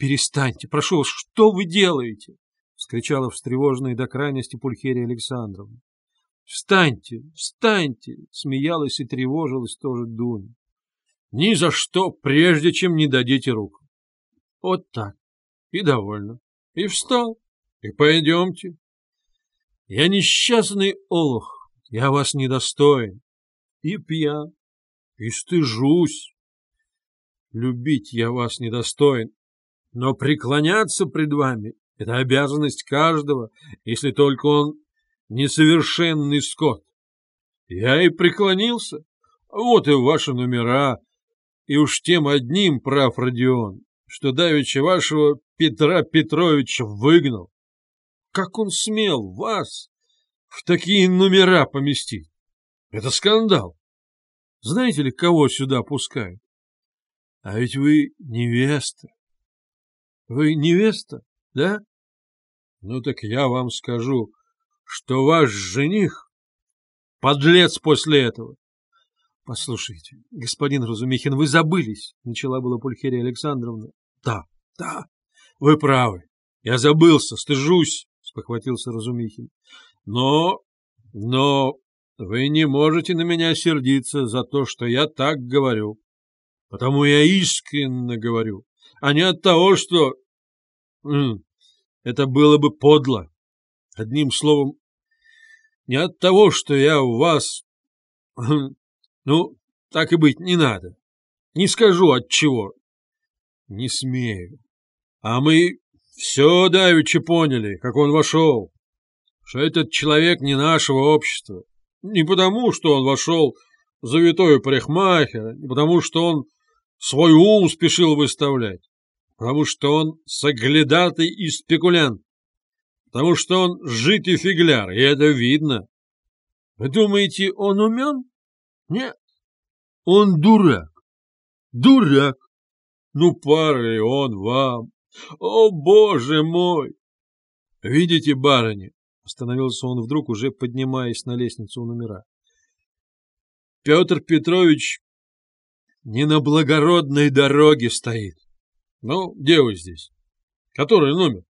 Перестаньте, прошу, что вы делаете? — вскричала встревоженная до крайности Пульхерия Александровна. «Встаньте, встаньте!» — смеялась и тревожилась тоже Дуня. «Ни за что, прежде чем не дадите руку». Вот так. И довольно. И встал. И пойдемте. Я несчастный олух, я вас недостоин. И пьян, и стыжусь. Любить я вас недостоин, но преклоняться пред вами — это обязанность каждого, если только он несовершенный скот. Я и преклонился. Вот и ваши номера. И уж тем одним прав Родион, что давеча вашего Петра Петровича выгнал. Как он смел вас в такие номера поместить? Это скандал. Знаете ли, кого сюда пускают? А ведь вы невеста. Вы невеста, да? Ну так я вам скажу, что ваш жених подлец после этого. — Послушайте, господин Разумихин, вы забылись, — начала была Пульхерия Александровна. — Да, да, вы правы. Я забылся, стыжусь, — спохватился Разумихин. — Но, но вы не можете на меня сердиться за то, что я так говорю. Потому я искренне говорю, а не от того, что... Это было бы подло. Одним словом, не от того, что я у вас... Ну, так и быть, не надо. Не скажу от чего. Не смею. А мы все давеча поняли, как он вошел, что этот человек не нашего общества. Не потому, что он вошел завитой парикмахер, не потому, что он свой ум спешил выставлять, потому что он соглядатый и спекулянт потому что он житый фигляр, и это видно. Вы думаете, он умен? Нет, он дурак. Дурак. Ну, пара ли он вам? О, боже мой! Видите, барыня, остановился он вдруг, уже поднимаясь на лестницу у номера. Петр Петрович не на благородной дороге стоит. Ну, где вы здесь? Который номер?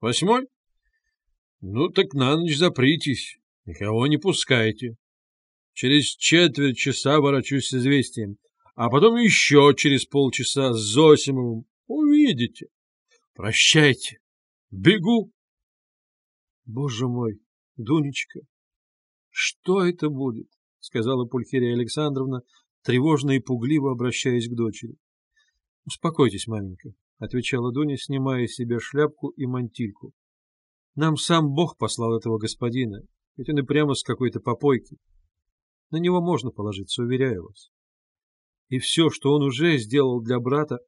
Восьмой? Ну так на ночь запритесь, никого не пускайте. Через четверть часа ворочусь с известием, а потом еще через полчаса с Зосимовым. Увидите. Прощайте. Бегу. Боже мой, Дунечка, что это будет? — сказала Пульхерия Александровна, тревожно и пугливо обращаясь к дочери. — Успокойтесь, маменька, — отвечала Дуня, снимая с себя шляпку и мантильку. Нам сам Бог послал этого господина, ведь он и прямо с какой-то попойки. На него можно положиться, уверяю вас. И все, что он уже сделал для брата...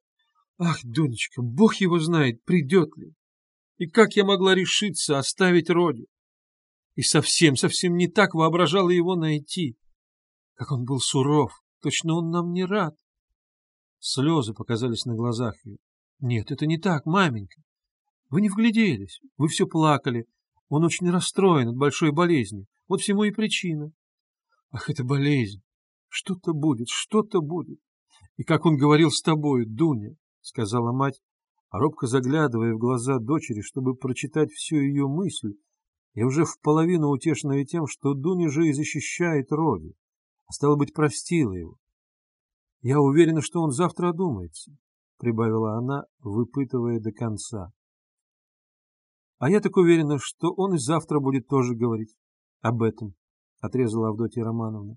Ах, Дунечка, Бог его знает, придет ли. И как я могла решиться оставить Родю? И совсем, совсем не так воображала его найти. Как он был суров, точно он нам не рад. Слезы показались на глазах ее. Нет, это не так, маменька. Вы не вгляделись, вы все плакали. Он очень расстроен от большой болезни. Вот всему и причина. Ах, это болезнь! Что-то будет, что-то будет. И как он говорил с тобой, Дуня, — сказала мать, робко заглядывая в глаза дочери, чтобы прочитать всю ее мысль, и уже в половину утешенная тем, что Дуня же и защищает Роди, а стало быть, простила его. Я уверена, что он завтра одумается, — прибавила она, выпытывая до конца. А я так уверена, что он и завтра будет тоже говорить об этом, — отрезала Авдотья Романовна.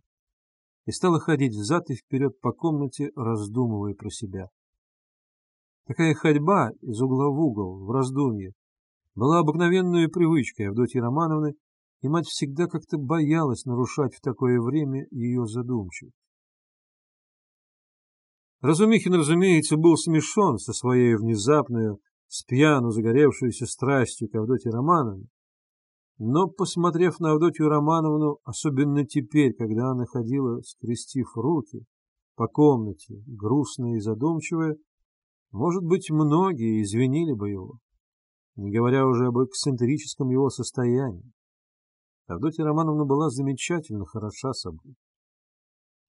И стала ходить взад и вперед по комнате, раздумывая про себя. Такая ходьба из угла в угол, в раздумье, была обыкновенной привычкой Авдотьи Романовны, и мать всегда как-то боялась нарушать в такое время ее задумчивость. Разумихин, разумеется, был смешон со своей внезапной с пьяну загоревшуюся страстью к Авдотье Романовне, но, посмотрев на Авдотью Романовну, особенно теперь, когда она ходила, скрестив руки, по комнате, грустная и задумчивая, может быть, многие извинили бы его, не говоря уже об эксцентрическом его состоянии. Авдотья Романовна была замечательно хороша собой.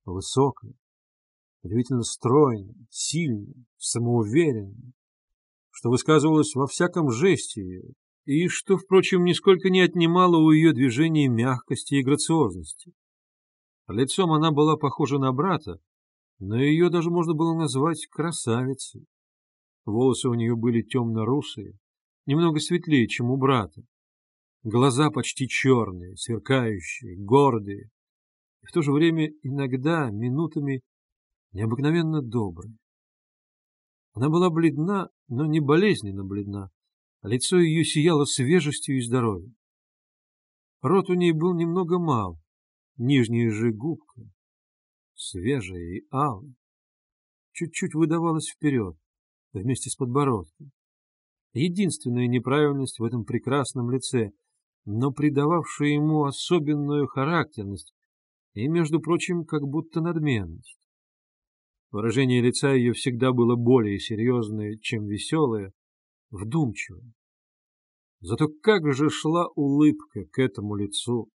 Высокая, удивительно стройная, сильная, самоуверенная, что высказывалось во всяком жесте, и что, впрочем, нисколько не отнимало у ее движений мягкости и грациозности. Лицом она была похожа на брата, но ее даже можно было назвать красавицей. Волосы у нее были темно-русые, немного светлее, чем у брата. Глаза почти черные, сверкающие, гордые, и в то же время иногда, минутами, необыкновенно добрые. Она была бледна, но не болезненно бледна, а лицо ее сияло свежестью и здоровьем. Рот у ней был немного мал, нижняя же губка, свежая и алая, чуть-чуть выдавалась вперед, вместе с подбородком. Единственная неправильность в этом прекрасном лице, но придававшая ему особенную характерность и, между прочим, как будто надменность. Выражение лица ее всегда было более серьезное, чем веселое, вдумчивое. Зато как же шла улыбка к этому лицу,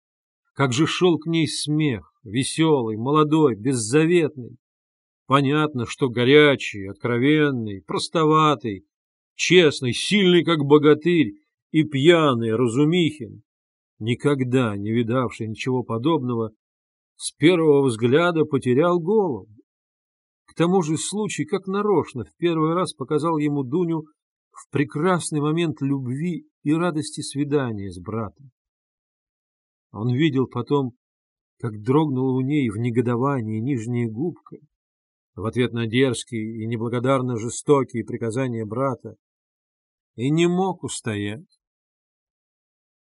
как же шел к ней смех, веселый, молодой, беззаветный. Понятно, что горячий, откровенный, простоватый, честный, сильный, как богатырь, и пьяный, Разумихин, никогда не видавший ничего подобного, с первого взгляда потерял голову. К тому же случай, как нарочно, в первый раз показал ему Дуню в прекрасный момент любви и радости свидания с братом. Он видел потом, как дрогнула у ней в негодовании нижняя губка, в ответ на дерзкие и неблагодарно жестокие приказания брата, и не мог устоять.